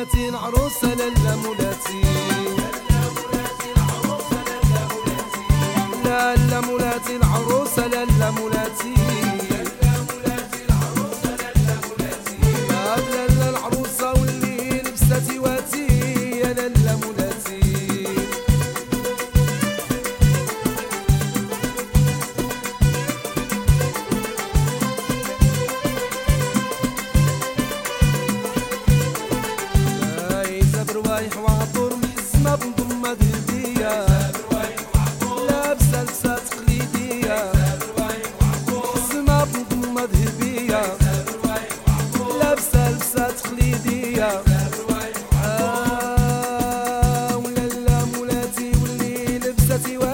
مولاتي العروسة لالا مولاتي لالا مولاتي العروسة لالا مولاتي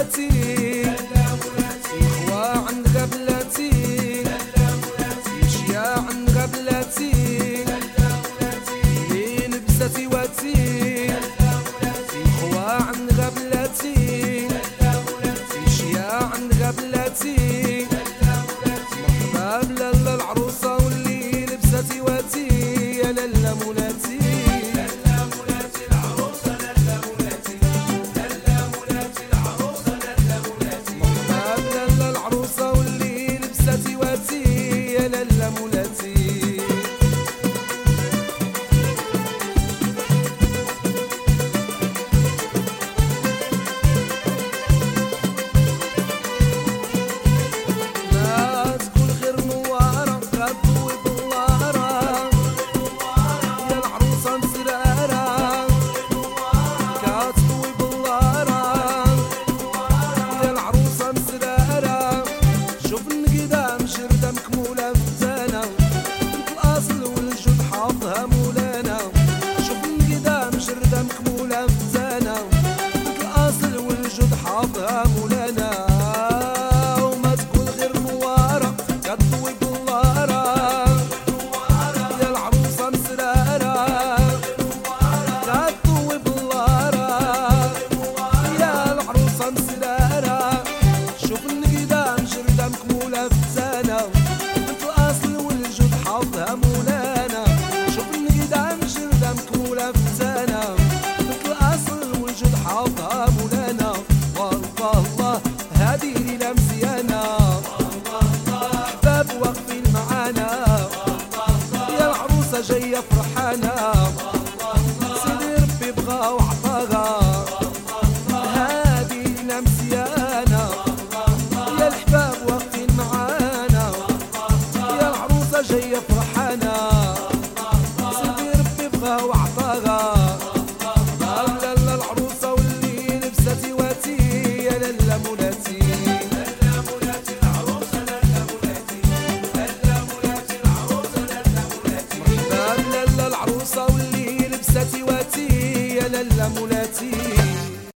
ti. عظام لنا. جاية فرحانة. muleti